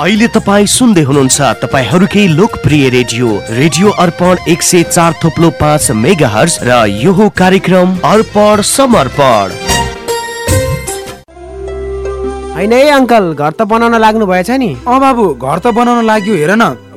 अहिले तपाईँ सुन्दै हुनुहुन्छ तपाईँहरूकै लोकप्रिय रेडियो रेडियो अर्पण एक सय चार थोप्लो पाँच मेगा हर्स र यो कार्यक्रम अर्पण समर्पण। होइन है अङ्कल घर त बनाउन लाग्नु भएछ नि। अँ बाबु घर त बनाउन लाग्यो हेर न।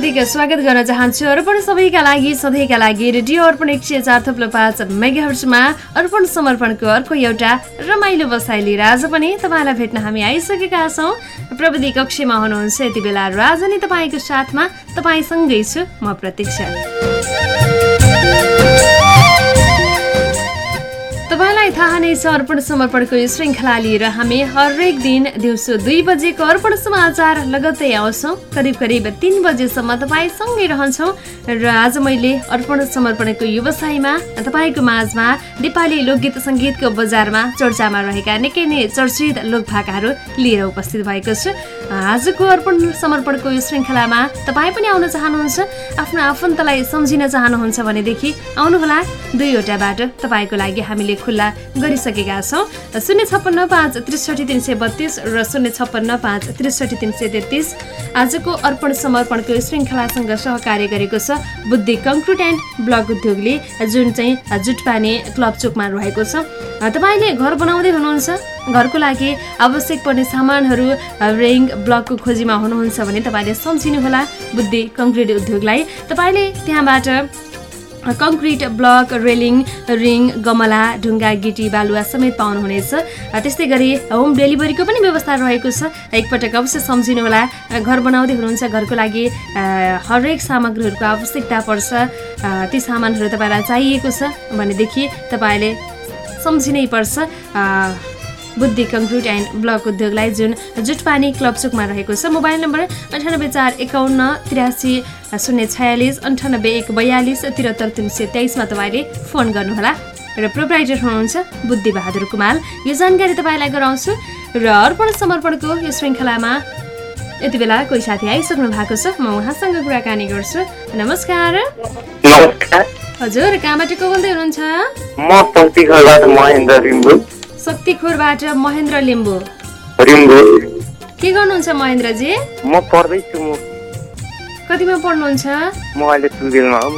हार्दिक स्वागत गर्न चाहन्छु। अर्पण सबैका लागि सधैँका लागि रेडियो अर्पण एक सय चार थप्लो पाँच मेगाहर्समा अर्पण समर्पणको अर्को एउटा रमाइलो बसाइ लिएर आज पनि तपाईँलाई भेट्न हामी आइसकेका छौँ। प्रविधि कक्षमा हुनुहुन्छ यति बेला र आज नै तपाईँको साथमा तपाईँसँगै छु म प्रतीक्षा। थाहा नै छ अर्पण समर्पणको यो श्रृङ्खला लिएर हामी हरेक दिन दिउँसो दुई बजेको अर्पण समाचार लगत्तै आउँछौँ। करिब करिब तिन बजेसम्म तपाईँसँगै रहन्छौँ र आज मैले अर्पण समर्पणको व्यवसायमा तपाईँको माझमा नेपाली लोकगीत सङ्गीतको बजारमा चर्चामा रहेका निकै नै चर्चित लोकभाकाहरू लिएर उपस्थित भएको छु। आजको अर्पण समर्पणको यो श्रृङ्खलामा तपाईँ पनि आउन चाहनुहुन्छ आफ्नो आफन्तलाई सम्झिन चाहनुहुन्छ भनेदेखि आउनुहोला। दुईवटा बाटो तपाईँको लागि हामीले खुल्ला गरिसकेका छौँ। शून्य छप्पन्न पाँच त्रिसठी तिन सय बत्तिस र शून्य छप्पन्न पाँच त्रिसठी तिन सय तेत्तिस। आजको अर्पण समर्पणको श्रृङ्खलासँग सहकार्य गरेको छ बुद्धि कङ्क्रिट एन्ड ब्लक उद्योगले जुन चाहिँ जुटपाने क्लब चोकमा रहेको छ। तपाईँले घर बनाउँदै हुनुहुन्छ? घरको लागि आवश्यक पर्ने सामानहरू रेङ ब्लकको खोजीमा हुनुहुन्छ भने तपाईँले सम्झिनुहोला। बुद्धि कङ्क्रिट उद्योगलाई। तपाईँले त्यहाँबाट कङ्क्रिट ब्लक रेलिङ रिङ गमला ढुङ्गा गिटी बालुवा समेत पाउनुहुनेछ। त्यस्तै गरी होम डेलिभरीको पनि व्यवस्था रहेको छ। एकपटक अवश्य सम्झिनुहोला। घर बनाउँदै हुनुहुन्छ। घरको लागि हरेक सामग्रीहरूको आवश्यकता पर्छ। ती सामानहरू तपाईँलाई चाहिएको छ भनेदेखि तपाईँले सम्झिनै पर्छ। बुद्धि कङ्क्रिट एन्ड ब्लक उद्योगलाई जुन जुटपानी क्लब चोकमा रहेको छ मोबाइल नम्बर अन्ठानब्बे चार एकाउन्न तिरासी शून्य छयालिस अन्ठानब्बे एक बयालिस त्रिहत्तर तिन सय तेइसमा तपाईँले फोन गर्नुहोला। र प्रोप्राइटर हुनुहुन्छ बुद्धि बहादुर कुमाल। यो जानकारी तपाईँलाई गराउँछु र अर्पण समर्पणको यो श्रृङ्खलामा यति बेला कोही साथी आइसक्नु भएको छ म उहाँसँग कुराकानी गर्छु। नमस्कार। हजुर कहाँबाट को बोल्दै हुनुहुन्छ? शक्तिखोरबाट महेन्द्र लिम्बू। के गर्नुहुन्छ महेन्द्रजी? म पढ्दैछु म। कतिमा पढ्नुहुन्छ? म अहिले टुवेल्भमा हो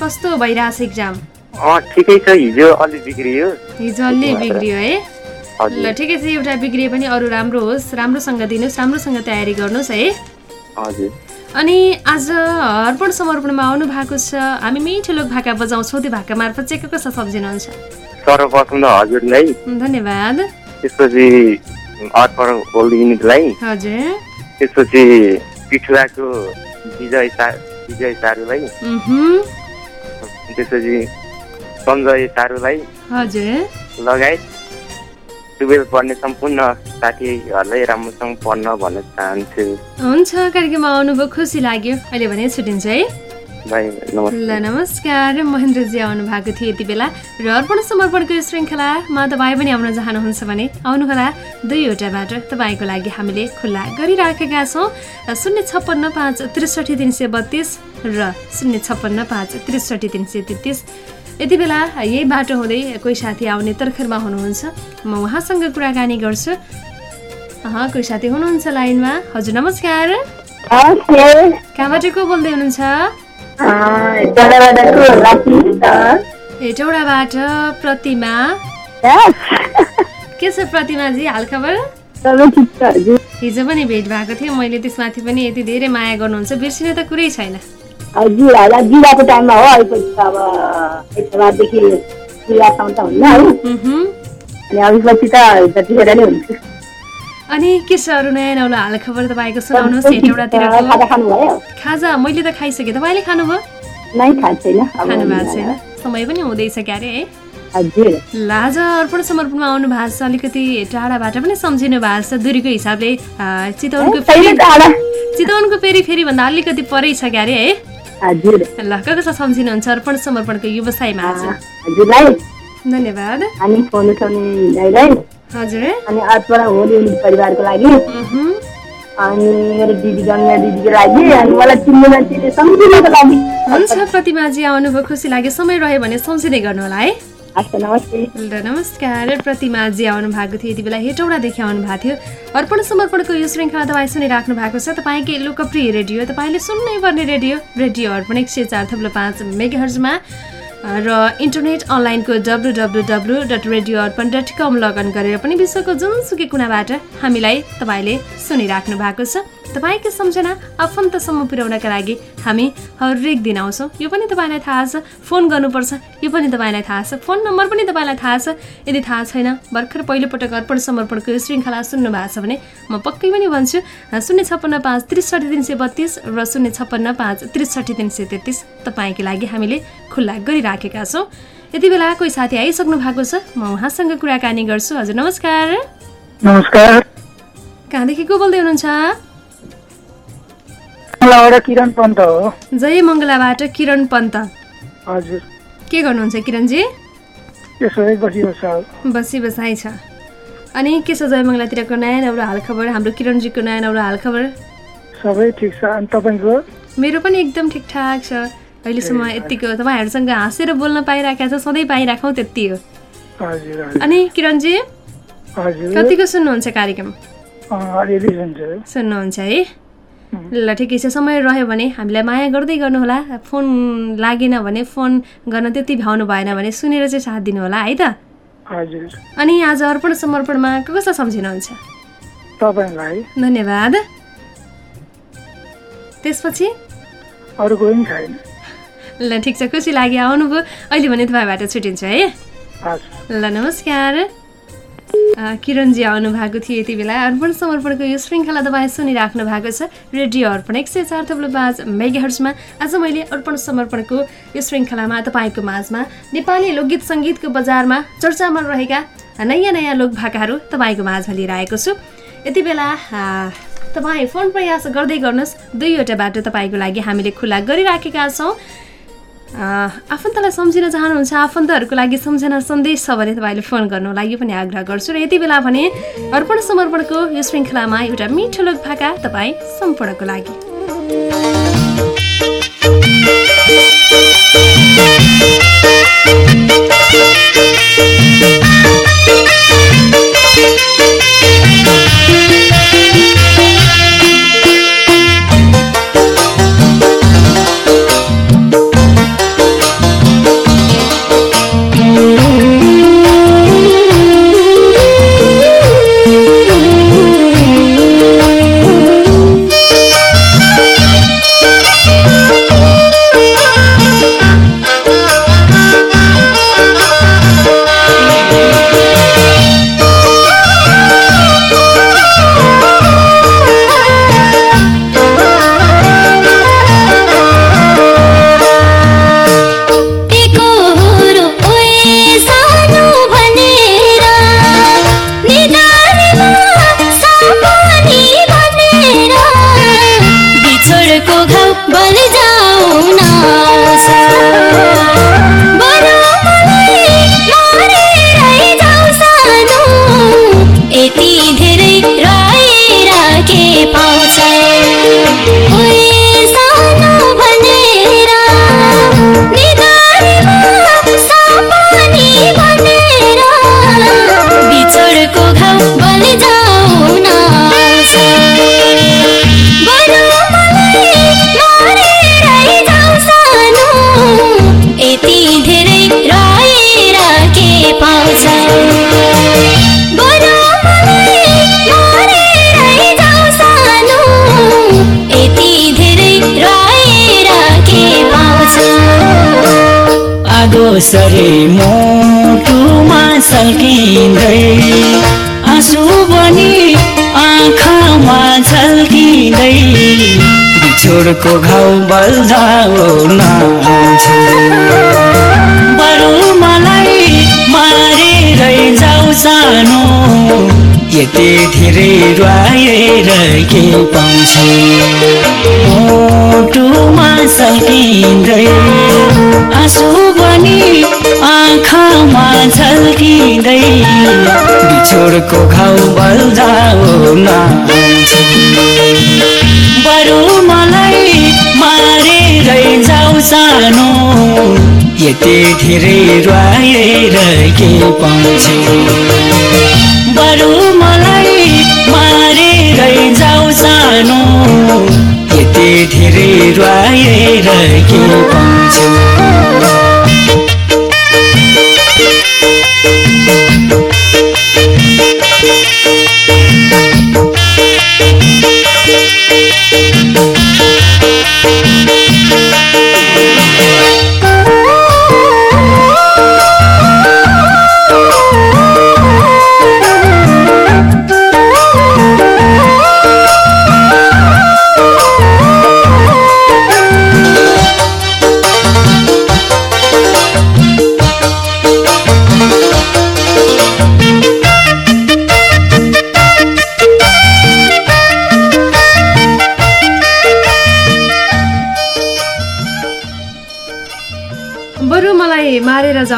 कस्तो भइरहेछ इक्जाम ठिकै छ हिजो अलि बिग्रियो। हिजो अलि बिग्रियो है। ल ठिकै छ एउटा बिग्रिए पनि अरू राम्रो होस्। राम्रोसँग दिनुहोस् राम्रोसँग तयारी गर्नुहोस् है। हजुर। अनि आज अर्पण समर्पणमा आउनु भएको छ। हामी मिठो लोक भाका बजाउँछौँ त्यो भाका मार्फत चाहिँ कसो सम्झिनुहुन्छ? सर्वप्रथम त हजुरलाई धन्यवाद। त्यसपछि अर्पण होल्ड युनिटलाई हजुर। त्यसपछि पिठुवाको विजय विजय सारूलाई। त्यसपछि सञ्जय सारूलाई। हजुर। लगायत टुवेल्भ पढ्ने सम्पूर्ण साथीहरूलाई राम्रोसँग पढ्न भन्न चाहन्छु। हुन्छ कार्यक्रममा आउनुभयो खुसी लाग्यो। अहिले भने छुट्टिन्छ है। ल नमस्कार महेन्द्रजी आउनु भएको थियो यति बेला। र अर्पण समर्पणको श्रृङ्खलामा तपाईँ पनि आउन चाहनुहुन्छ भने आउनुहोला। दुईवटा बाटो तपाईँको लागि हामीले खुल्ला गरिराखेका छौँ। शून्य छप्पन्न पाँच त्रिसठी तिन सय बत्तिस र शून्य छप्पन्न पाँच त्रिसठी तिन सय तेत्तिस। यति बेला यही बाटो हुँदै कोही साथी आउने तर्खरमा हुनुहुन्छ। म उहाँसँग कुराकानी गर्छु। कोही साथी हुनुहुन्छ लाइनमा? हजुर नमस्कार। कहाँबाट को बोल्दै हुनुहुन्छ? हेटौडाबाट प्रतिमा। के छ प्रतिमाजी हालखबर हिजो पनि भेट भएको थियो मैले त्यसमाथि पनि यति धेरै माया गर्नुहुन्छ बिर्सिने त कुरै छैन। जिराको टाइममा हो अहिलेपछि त हुन्न है। अनि के छ अरू नयाँ नौलो हालखबर तपाईँको सुनाउनुहोस्। हेटौडातिरको खाजा मैले त खाइसकेँ। तपाईँले खानुभयो? खानु भएको छैन। समय पनि हुँदैछ क्यारे है? ल आज अर्पण समर्पणमा आउनु भएको छ। अलिकति टाढाबाट पनि सम्झिनु भएको छ। दुरीको हिसाबले चितवनको फेरि चितवनको फेरि फेरि भन्दा अलिकति परै छ क्यारे है? ल को कसलाई सम्झिनुहुन्छ अर्पण समर्पणको व्यवसायमा आज? धन्यवाद। अनि हजुर अर्पण होली युनिट परिवारको लागि। अनि मेरो दिदी गङ्गा दिदीको लागि। अनि मलाई चिन्ने मान्छेले सम्झिनको लागि। हुन्छ प्रतिमाजी आउनुभयो खुसी लाग्यो। समय रह्यो भने सम्झिँदै गर्नु होला है? नमस्ते। ल नमस्कार। प्रतिमाजी आउनु भएको थियो यति बेला हेटौडादेखि आउनु भएको थियो। अर्पण समर्पणको यो श्रृङ्खला तपाईँ सुनिराख्नु भएको छ। तपाईँकै लोकप्रिय रेडियो तपाईँले सुन्नै पर्ने रेडियो। रेडियो अर्पण एक सय चार थप्लो पाँच मेगाहर्जमा। र इन्टरनेट अनलाइनको W W W dot radio Arpan dot com login गरेर पनि विश्वको जुनसुकै कुनाबाट हामीलाई तपाईँले सुनिराख्नु भएको छ। तपाईँकै सम्झना आफन्तसम्म पुर्याउनका लागि हामी हरेक दिन आउँछौँ। यो पनि तपाईँलाई थाहा छ फोन गर्नुपर्छ। यो पनि तपाईँलाई थाहा छ। फोन नम्बर पनि तपाईँलाई थाहा छ। यदि थाहा छैन भर्खर पहिलोपटक अर्पण समर्पणको यो श्रृङ्खला सुन्नु भएको छ भने म पक्कै पनि भन्छु शून्य छप्पन्न पाँच त्रिसठी तिन सय बत्तिस र शून्य छप्पन्न पाँच त्रिसठी तिन सय तेत्तिस तपाईँको लागि हामीले खुल्ला गरिराखेका छौँ। यति बेला कोही साथी आइसक्नु भएको छ म उहाँसँग कुराकानी गर्छु। हजुर नमस्कार। नमस्कार। कहाँदेखि को बोल्दै हुनुहुन्छ? किरण पन्त हो। जय मङ्गलाबाट किरण पन्त। हजुर। के गर्नुहुन्छ किरणजी? बसी बसाइ छ। अनि के छ जयमङ्गलातिरको नयाँ नौलो हालखबर? हाम्रो किरणजीको नयाँ नौलो हालखबर? सबै ठिक छ। अनि तपाईँको? मेरो पनि एकदम ठिकठाक छ। अहिलेसम्म यत्तिको तपाईँहरूसँग हाँसेर बोल्न पाइरहेका छ सधैँ पाइराखौँ त्यति हो। अनि किरणजी कतिको सुन्नुहुन्छ कार्यक्रम? सुन्नुहुन्छ है। ल ठिकै छ समय रह्यो भने हामीलाई माया गर्दै गर्नुहोला। फोन लागेन भने फोन गर्न त्यति भ्याउनु भएन भने सुनेर चाहिँ साथ दिनु होला है त? हजुर। अनि आज अर्पण समर्पणमा को कसलाई सम्झिनुहुन्छ? तपाईँलाई धन्यवाद। त्यसपछि? अरू कोही पनि छैन। ल ठिक छ खुसी लाग्यो आउनुभयो। अहिले भने तपाईँबाट छुट्टिन्छ है? ल नमस्कार। किरणजी आउनु भएको थियो यति बेला। अर्पण समर्पणको यो श्रृङ्खला तपाईँ सुनिराख्नु भएको छ रेडियो अर्पण एक सय चार थप्लो पाँच मेगाहर्समा आज मैले अर्पण समर्पणको यो श्रृङ्खलामा तपाईँको माझमा नेपाली लोकगीत सङ्गीतको बजारमा चर्चामा रहेका नयाँ नयाँ लोक भाकाहरू तपाईँको माझमा लिएर आएको छु। यति बेला तपाईँ फोन प्रयास गर्दै गर्नुहोस्। दुईवटा बाटो तपाईँको लागि हामीले खुला गरिराखेका छौँ। आफन्तलाई सम्झिन चाहनुहुन्छ आफन्तहरूको लागि सम्झना सन्देश छ भने तपाईँले फोन गर्नु लागि पनि आग्रह गर्छु र यति बेला भने अर्पण समर्पणको यो श्रृङ्खलामा एउटा मिठो लोक भाका तपाईँ सम्पूर्णको लागि। सरे मोटुमा सल्किँदै आँसु पनि आँखामा झल्किँदै बिछोडको घाउ बल्झाउन आउँछु। बरु मलाई मारेरै जाऊ सानो यति धेरै रुवाएर के पाउँछु? मोटुमा सकिँदै आँसु झल्किँदै बिछोडको घाउ आउँछु बरु मलाई मारेरै जाऊ सानो। यति धेरै रुवाएर के पाउँछु? बरु मलाई मारेरै जाऊ सानो। यति धेरै रुवाएर के पाउँछु?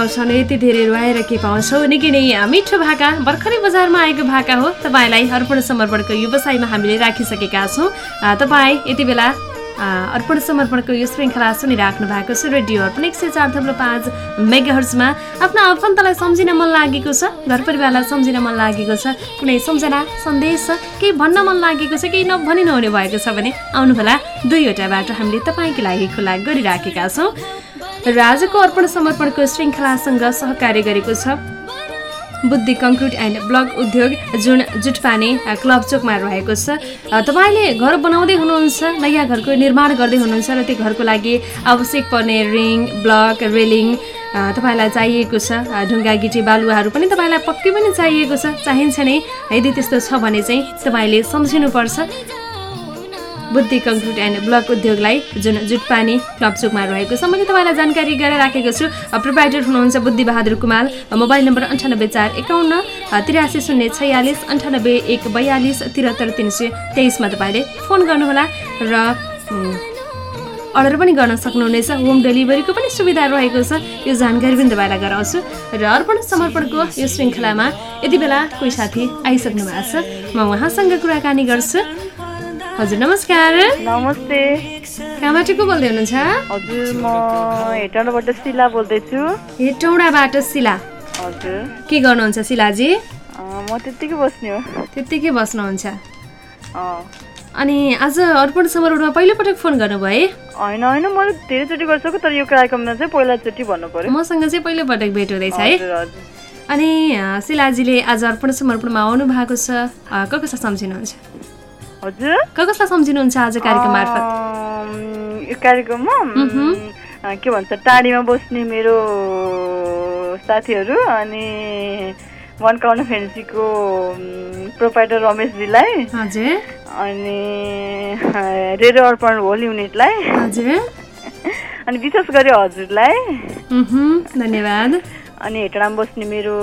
जाउँछन् यति धेरै रुवाएर के पाउँछौ? निकै नै मिठो भाका। भर्खरै बजारमा आएको भाका हो। तपाईँलाई अर्पण समर्पणको व्यवसायमा हामीले राखिसकेका छौँ। तपाईँ यति बेला अर्पण समर्पणको यो श्रृङ्खला सुनिराख्नु भएको छ। रेडियो अर्पण एक सय चार थप्लो पाँच मेगाहर्जमा। आफ्ना आफन्तलाई सम्झिन मन लागेको छ। घर परिवारलाई सम्झिन मन लागेको छ। कुनै सम्झना सन्देश केही भन्न मन लागेको छ केही नभनि नहुने भएको छ भने आउनुहोला। दुईवटा बाटो हामीले तपाईँको लागि खुला गरिराखेका छौँ। र आजको अर्पण समर्पणको श्रृङ्खलासँग सहकार्य गरेको छ। बुद्धि कङ्क्रिट एन्ड ब्लक उद्योग जुन जुटपाने क्लब चोकमा रहेको छ। तपाईँले घर बनाउँदै हुनुहुन्छ नयाँ घरको निर्माण गर्दै हुनुहुन्छ र त्यो घरको लागि आवश्यक पर्ने रिङ ब्लक रेलिङ तपाईँलाई चाहिएको छ। ढुङ्गा गिटी बालुवाहरू पनि तपाईँलाई पक्कै पनि चाहिएको छ। चाहिन्छ नै यदि त्यस्तो छ भने चाहिँ तपाईँले सम्झिनुपर्छ। बुद्धि कङ्क्रिट एन्ड ब्लक उद्योगलाई जुन जुटपानी क्लब चोकमा रहेको छ मैले तपाईँलाई जानकारी गराइराखेको छु। प्रोभाइडर हुनुहुन्छ बुद्धिबहादुर कुमार। मोबाइल नम्बर अन्ठानब्बे चार एकाउन्न तिरासी शून्य छयालिस अन्ठानब्बे एक बयालिस त्रिहत्तर तिन सय तेइसमा तपाईँले फोन गर्नुहोला र अर्डर पनि गर्न सक्नुहुनेछ। होम डेलिभरीको पनि सुविधा रहेको छ। यो जानकारी पनि तपाईँलाई गराउँछु र अर्पण समर्पणको यो श्रृङ्खलामा यति बेला कोही साथी आइसक्नु भएको छ। म उहाँसँग कुराकानी गर्छु। हजुर नमस्कार। नमस्ते। कहाँबाट को बोल्दै हुनुहुन्छ? हजुर म हेटौँडाबाट शिला बोल्दैछु। हेटौँडाबाट शिला। हजुर। के गर्नुहुन्छ शिलाजी? म त्यत्तिकै बस्ने हो। त्यत्तिकै बस्नुहुन्छ। अनि आज अर्पण समर्पणमा पहिलोपटक फोन गर्नुभयो है? होइन होइन मैले धेरैचोटि गरिसकेँ तर यो कार्यक्रममा चाहिँ पहिलाचोटि भन्नु पर्यो मसँग चाहिँ पहिलोपटक भेट हुँदैछ है? अनि शिलाजीले आज अर्पण समर्पणमा आउनु भएको छ। अँ, क कसलाई सम्झिनुहुन्छ? हजुर? कसलाई सम्झिनुहुन्छ आज कार्यक्रम मार्फत? यो कार्यक्रममा के भन्छ टाढीमा बस्ने मेरो साथीहरू अनि मनकाउन फेन्सीको प्रोपाइटर रमेशजीलाई हजुर। अनि रेडियो अर्पण होल युनिटलाई हजुर। अनि विशेष गरी हजुरलाई। धन्यवाद। अनि हेटडामा बस्ने मेरो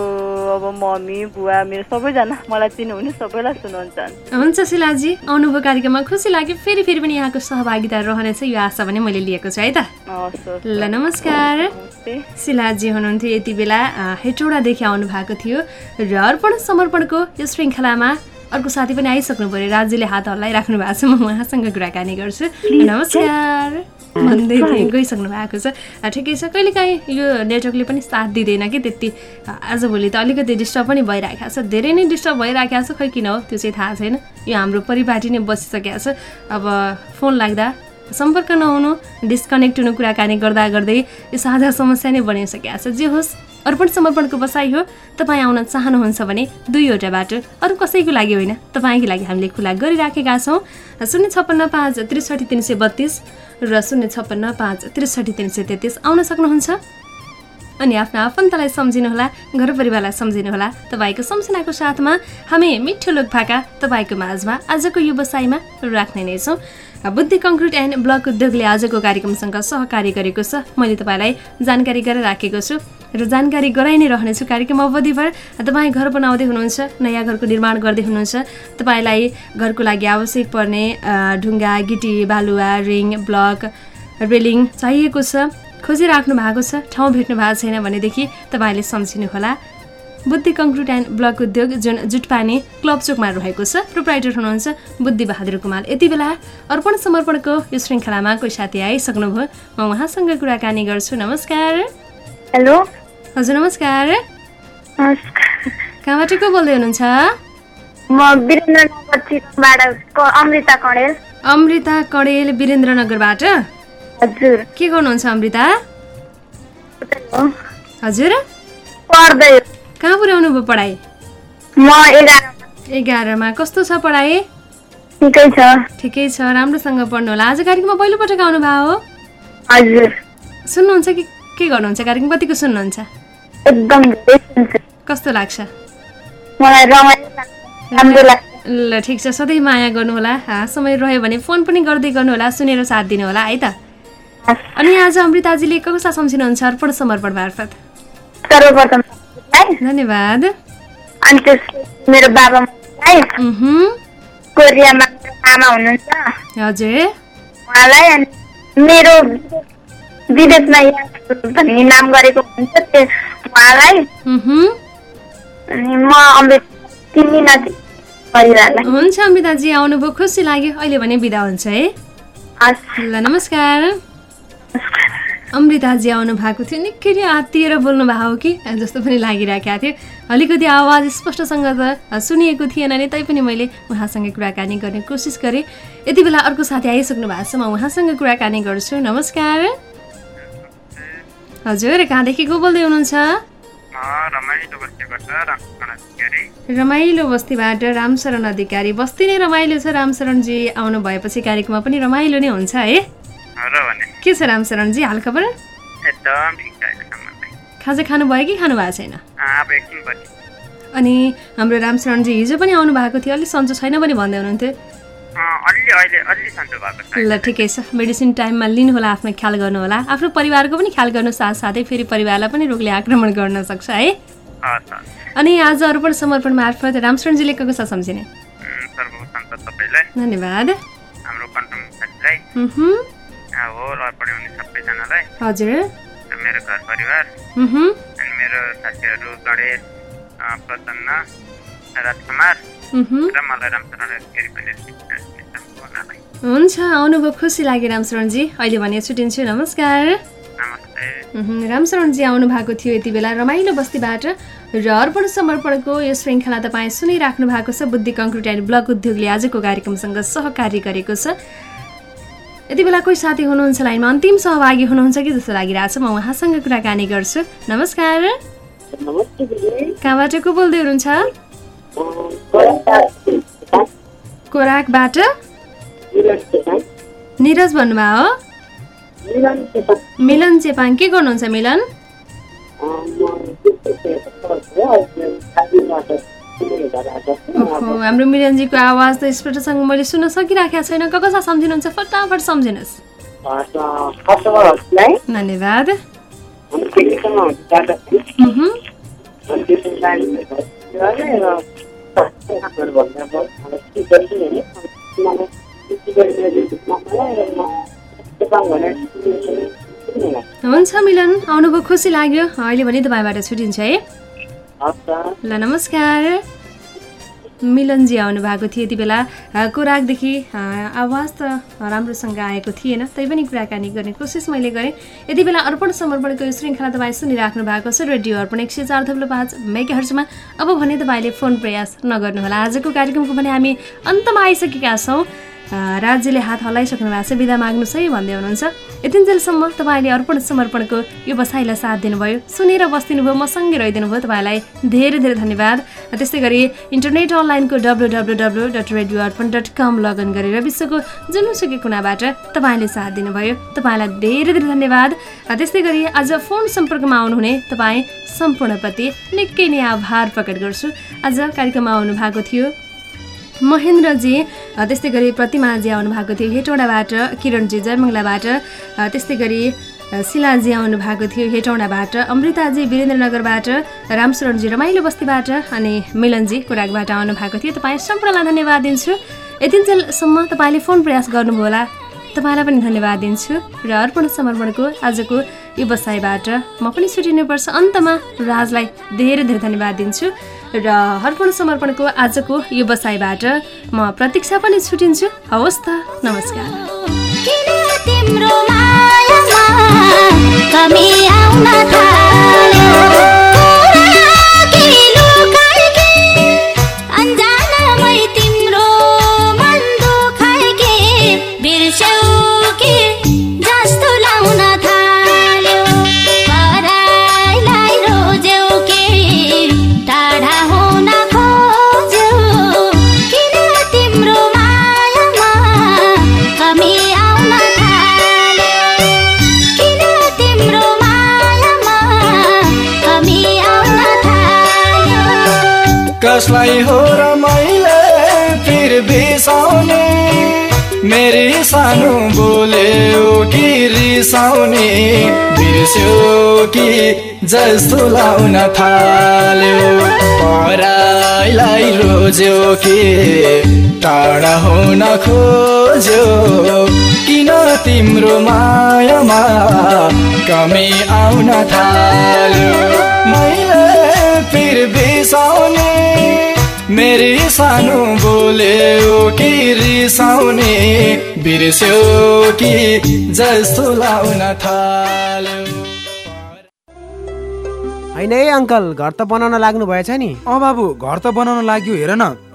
अब मम्मी बुवा मेरो सबैजना मलाई चिन्नुहुने सबैलाई सुनाउन चाहन्छु हुन्छ शिलाजी आउनुभयो कार्यक्रममा खुसी लाग्यो। फेरि फेरि पनि यहाँको सहभागिता रहनेछ यो आशा पनि मैले लिएको छु है त। ल नमस्कार। शिलाजी हुनुहुन्थ्यो यति बेला हेटौडादेखि आउनु भएको थियो। र अर्पण समर्पणको यो श्रृङ्खलामा अर्को साथी पनि आइसक्नु पऱ्यो राज्यले हात हल्लाइराख्नु भएको छ। म उहाँसँग कुराकानी गर्छु। नमस्कार। भन्दै थिएँ गइसक्नु भएको छ। ठिकै छ। कहिलेकाहीँ यो नेटवर्कले पनि साथ दिँदैन कि त्यति। आजभोलि त अलिकति डिस्टर्ब पनि भइरहेको छ। धेरै नै डिस्टर्ब भइरहेको छ। खै किन हो? त्यो चाहिँ थाहा छैन। यो हाम्रो परिपाटी नै बसिसकेको छ। अब फोन लाग्दा सम्पर्क नहुनु डिस्कनेक्ट हुनु कुराकानी गर्दा गर्दै यो साझा समस्या नै बनिसकेको छ। जे होस् अर्पण समर्पणको बसाइ हो। तपाईँ आउन चाहनुहुन्छ भने दुईवटा बाटो अरू कसैको लागि होइन तपाईँको लागि हामीले खुला गरिराखेका छौँ। शून्य छप्पन्न पाँच त्रिसठी तिन सय बत्तिस र शून्य छप्पन्न पाँच त्रिसठी तिन सय तेत्तिस आउन सक्नुहुन्छ। अनि आफ्ना आफन्तलाई सम्झिनुहोला घर परिवारलाई सम्झिनुहोला। तपाईँको सम्झनाको साथमा हामी मिठो लोक भाका तपाईँको माझमा आजको व्यवसायमा राख्ने नै छौँ। बुद्धि कङ्क्रिट एन्ड ब्लक उद्योगले आजको कार्यक्रमसँग सहकार्य गरेको छ। मैले तपाईँलाई जानकारी गरेर राखेको छु र जानकारी गराइ नै रहनेछु। कार्यक्रम अवधिभर तपाईँ घर बनाउँदै हुनुहुन्छ नयाँ घरको निर्माण गर्दै हुनुहुन्छ। तपाईँलाई घरको लागि आवश्यक पर्ने ढुङ्गा गिटी बालुवा रिङ ब्लक रेलिङ चाहिएको छ। खोजिराख्नु भएको छ ठाउँ भेट्नु भएको छैन भनेदेखि तपाईँले सम्झिनुहोला। बुद्धि कङ्क्रिट एन्ड ब्लक उद्योग जुन जुटपानी क्लब चोकमा रहेको छ प्रोप्राइटर हुनुहुन्छ बुद्धि बहादुर कुमार। यति बेला अर्पण समर्पणको यो श्रृङ्खलामा कोही साथी आइसक्नुभयो। म उहाँसँग कुराकानी गर्छु। नमस्कार। हेलो। हजुर नमस्कार। कहाँबाट को बोल्दै हुनुहुन्छ? म अमृता कणेल अमृता कडेल वीरेन्द्रनगरबाट? हजुर। के गर्नुहुन्छ अमृता। हजुर। पढ्दै कहाँ पुर्याउनु भयो पढाइ? म एघार एघारमा। कस्तो छ पढाइ? ठिकै छ। ठिकै छ। राम्रोसँग पढ्नु होला। आज कार्यक्रममा पहिलोपटक आउनुभयो हो? हजुर। सुन्नुहुन्छ कि के गर्नुहुन्छ? कार्यक्रम कतिको सुन्नुहुन्छ? एकदम कस्तो लाग्छ? मलाई रमाइलो लाग्छ। ल ठिक छ। सधैँ माया गर्नुहोला समय रह्यो भने फोन पनि गर्दै गर्नुहोला सुनेर साथ दिनुहोला है त? अनि आज अमृताजीले कसलाई सम्झिनुहुन्छ? अर्पण समर्पण मार्फत। सर्वप्रथम धन्यवाद। अनि त्यस मेरो बाबा कोरियामा आमा हुनुहुन्छ। हजुर। उहाँलाई अनि मेरो विदेशमा भन्ने नाम गरेको हुन्छ त्यो उहाँलाई। उहुँ। अनि म अमृत तिमी नदी परिवारलाई। हुन्छ अमृताजी आउनुभयो खुसी लाग्यो। अहिले भने बिदा हुन्छ है। ल नमस्कार। अमृताजी आउनु भएको थियो। निकै नै आत्तिएर बोल्नु भएको हो कि? जस्तो पनि लागिरहेको थियो। अलिकति आवाज स्पष्टसँग त सुनिएको थिएन नि तैपनि मैले उहाँसँग कुराकानी गर्ने कोसिस गरेँ। यति बेला अर्को साथी आइसक्नु भएको छ म उहाँसँग कुराकानी गर्छु। नमस्कार। हजुर कहाँदेखि को बोल्दै हुनुहुन्छ? रमाइलो बस्तीबाट रामशरण अधिकारी। बस्ती नै रमाइलो छ रामशरणजी आउनु भएपछि कार्यक्रममा पनि रमाइलो नै हुन्छ है। के छ रामशरणजी हालखबर एकदम ठिक छ खाजा खानुभयो कि खानु भएको छैन अनि हाम्रो रामशरणजी हिजो पनि आउनु भएको थियो अलिक सन्चो छैन पनि भन्दै हुनुहुन्थ्यो। ल ठिकै छ। मेडिसिन टाइममा लिनुहोला आफ्नो ख्याल गर्नुहोला। आफ्नो परिवारको पनि ख्याल गर्नु साथसाथै फेरि परिवारलाई पनि रोगले आक्रमण गर्न सक्छ है। अनि आज अर्पण समर्पण मार्फत रामशरणजीले कसलाई सम्झिने? धन्यवाद। हाम्रो उहुँ, हो अर्पण हुने सबैजनालाई। हजुर। मेरो घर परिवार। अनि मेरो साथीहरू गणेश प्रसन्न राजकुमार। र मलाई रामचरण फेरि पनि हुन्छ आउनुभयो खुसी लाग्यो रामशरणजी अहिले भने छुट्टिन्छु नमस्कार। रामशरणजी आउनु भएको थियो यति बेला रमाइलो बस्तीबाट। र अर्पण समर्पणको यो श्रृङ्खला तपाईँ सुनिराख्नु भएको छ। बुद्धि कङ्क्रिट एन्ड ब्लक उद्योगले आजको कार्यक्रमसँग सहकार्य गरेको छ। यति बेला कोही साथी हुनुहुन्छ लाइनमा अन्तिम सहभागी हुनुहुन्छ कि जस्तो लागिरहेछ म उहाँसँग कुराकानी गर्छु। नमस्कार। कहाँबाट को बोल्दै हुनुहुन्छ? कोराकबाट। निरज भन्नुभयो हो? मिलन चेपाङ। के गर्नुहुन्छ मिलन? हाम्रो मिलनजीको आवाज त स्पष्टसँग मैले सुन्न सकिराखेको छैन। क कसलाई सम्झिनुहुन्छ? फटाफट सम्झिनुहोस्। धन्यवाद। हुन्छ मिलन आउनुभयो खुसी लाग्यो। अहिले भने तपाईँबाट छुट्टिन्छ है। ल नमस्कार। मिलनजी आउनु भएको थियो यति बेला। कोराकदेखि आवाज त राम्रोसँग आएको थिएन। तैपनि कुराकानी गर्ने कोसिस मैले गरेँ। यति बेला अर्पण समर्पणको यो श्रृङ्खला तपाईँ सुनिराख्नु भएको छ। रेडियो अर्पण एक सय चार थप्लो पाँच मेगाहर्जमा। अब भने तपाईँले फोन प्रयास नगर्नुहोला। आजको कार्यक्रमको भने हामी अन्तमा आइसकेका छौँ। राज्यले हात हल्लाइसक्नु भएको छ बिदा माग्नु है भन्दै हुनुहुन्छ। यतिन्जेलसम्म तपाईँले अर्पण समर्पणको यो बसाइलाई साथ दिनुभयो। सुनेर बस्दिनु भयो मसँगै रहिदिनु भयो तपाईँलाई धेरै धेरै धन्यवाद। त्यस्तै गरी इन्टरनेट अनलाइनको W W W dot radio Arpan dot com login गरेर विश्वको जुनसुकै कुनाबाट तपाईँले साथ दिनुभयो। तपाईँलाई धेरै धेरै धन्यवाद। त्यस्तै गरी आज फोन सम्पर्कमा आउनुहुने तपाईँ सम्पूर्णप्रति निकै नै आभार प्रकट गर्छु। आज कार्यक्रममा आउनु भएको थियो महेन्द्रजी त्यस्तै गरी प्रतिमाजी आउनु भएको थियो। हेटौँडाबाट किरणजी जयमङ्गलाबाट त्यस्तै गरी शिलाजी आउनु भएको थियो। हेटौँडाबाट अमृताजी वीरेन्द्रनगरबाट रामशरणजी रमाइलो बस्तीबाट अनि मिलनजी कुराकबाट आउनु भएको थियो। तपाईँ सम्पूर्णलाई धन्यवाद दिन्छु। यतिन्जेलसम्म तपाईँले फोन प्रयास गर्नुभयो होला तपाईँलाई पनि धन्यवाद दिन्छु र अर्पण समर्पणको आजको व्यवसायबाट म पनि छुटिनुपर्छ। अन्तमा राजलाई धेरै धेरै धन्यवाद दिन्छु। र अर्पण समर्पणको आजको व्यवसायबाट म प्रतीक्षा पनि छुटिन्छु। हवस् त नमस्कार। कसलाई हो र मैले फिर बिसाउने मेरी सानो बोल्यो कि रिसाउने। बिर्स्यो कि जस्तो लाउन थाल्यो। पराइलाई रोज्यो कि टाढा हुन खोज्यो। किन तिम्रो मायामा कमी आउन थाल्यो? मैले फिर बिसाउने मेरी सानो बोल्यो कि रिसाउने बिर्स्यो कि जस्तो लाउन थाल्यो होइन है अङ्कल घर त बनाउन लाग्नु भएछ नि। अँ बाबु घर त बनाउन लाग्यो हेर न।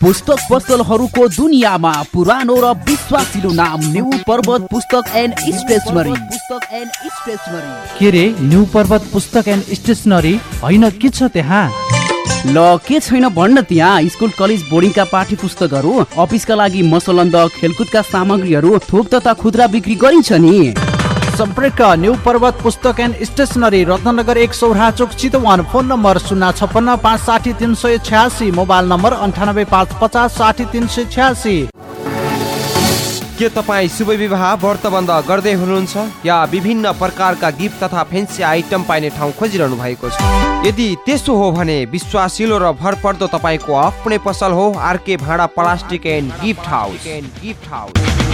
पुस्तक पसलहरूको दुनियाँमा पुरानो र विश्वासिलो नाम new Parbat Pustak and stationery. Pustak and stationery के रे न्यू पर्वत पुस्तक एन्ड स्टेसनरी? होइन के छ त्यहाँ? ल के छैन भन्न त्यहाँ? स्कुल कलेज बोर्डिङका पाठ्य पुस्तकहरू अफिसका लागि मसलन्द खेलकुदका सामग्रीहरू थोक तथा खुद्रा बिक्री गरिन्छ नि। सम्पर्क न्यू पर्वत पुस्तक एन्ड स्टेसनरी रत्नगर एक सौरा चोक चितवन फोन नम्बर शून्य छप्पन्न पाँच साठी तिन सय छ्यासी मोबाइल नम्बर अन्ठानब्बे पाँच पचास साठी तिन सय छ्यासी। के तपाईँ शुभ विवाह व्रतबन्ध गर्दै हुनुहुन्छ? या विभिन्न प्रकारका गिफ्ट तथा फेन्सी आइटम पाइने ठाउँ खोजिरहनु भएको छ? यदि त्यसो हो भने विश्वासिलो र भरपर्दो तपाईँको आफ्नै पसल हो RK Bhanda plastic and gift house and gift house.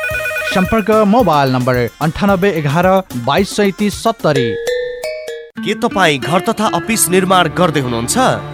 सम्पर्क मोबाइल नम्बर अन्ठानब्बे एघार बाइस सैतिस सत्तरी। के तपाईँ घर तथा अफिस निर्माण गर्दै हुनुहुन्छ?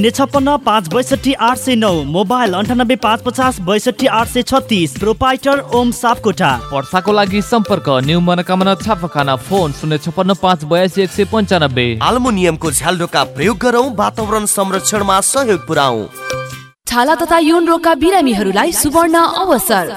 शून्य छप्पन्न पाँच बैसठी आठ सय नौ मोबाइल अन्ठानब्बे पाँच पचास बैसठी आठ सय छत्तिस प्रोपाइटर ओम सापकोटा वर्षाको लागि सम्पर्क न्यू मनोकामना छापाखाना फोन शून्य छप्पन्न पाँच बयासी एक सय पन्चानब्बे। आल्मुनियमको झ्यालडोका प्रयोग गरौँ वातावरण संरक्षणमा सहयोग पुऱ्याउ। छाला तथा यौन रोगका बिरामीहरूलाई सुवर्ण अवसर।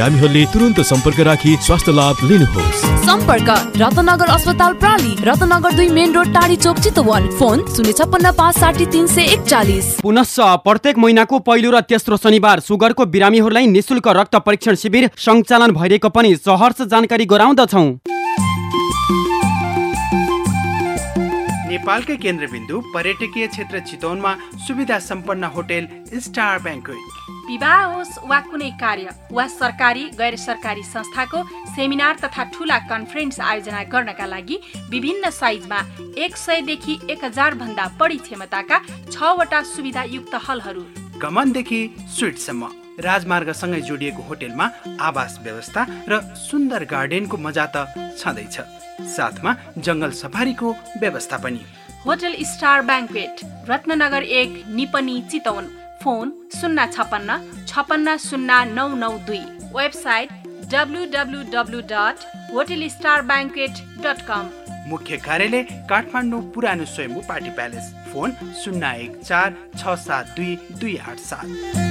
बिरामीहरूले तुरन्त सम्पर्क राखी स्वास्थ्य लाभ लिनुहोस्। सम्पर्क रत्नगर अस्पताल प्राली रत्नगर दुई मेन रोड टाढी चोक चितवन। फोन शून्य छप्पन्न पाँच साठी तिन सय एकचालिस। पुनश्च प्रत्येक महिनाको पहिलो र तेस्रो शनिबार सुगरको बिरामीहरूलाई निशुल्क रक्त परीक्षण शिविर सञ्चालन भइरहेको पनि सहर्ष जानकारी गराउँदछौ। नेपालकै केन्द्रबिन्दु पर्यटकीय क्षेत्र चितवनमा सुविधा सम्पन्न होटेल स्टार ब्याङ्कवेट विवाह होस् वा कुनै कार्य वा सरकारी गैर सरकारी संस्थाको सेमिनार तथा ठुला कन्फरेन्स आयोजना गर्नका लागि विभिन्न साइजमा एक सयदेखि एक हजार भन्दा बढी क्षमताका छवटा सुविधायुक्त हलहरू। कमनदेखि स्विटसम्म राजमार्गसँगै जोडिएको होटेलमा आवास व्यवस्था र सुन्दर गार्डनको मजा त छँदैछ। साथमा जङ्गल सफारीको व्यवस्था पनि। होटल स्टार ब्याङ्कवेट रत्ननगर एक निपनी चितवन। फोन शून्य छपन्न छपन्न शून्य नौ नौ दुई। Website W W W dot hotel star banquet dot com मुख्य कार्यालय काठमाडौँ पुरानो स्वयम्भू पार्टी प्यालेस। फोन शून्य एक चार छ सात दुई दुई आठ सात।